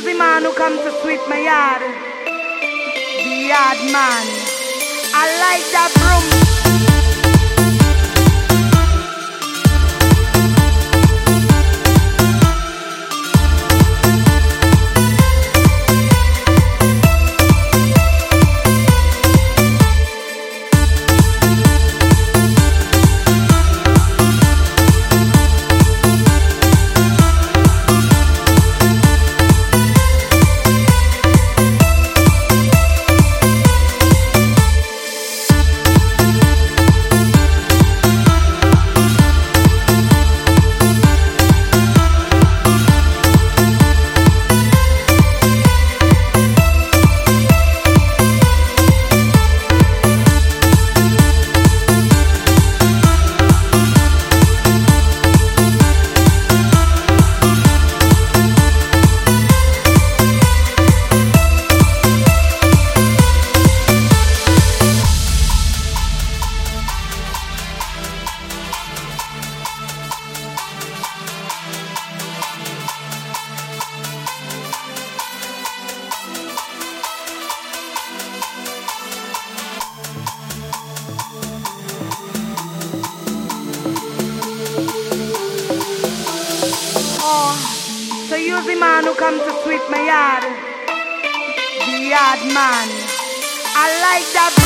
is the man who comes to sweep my yard. The yard man. I like that broom. So you's the man who comes to sweep my yard. The yard man. I like that.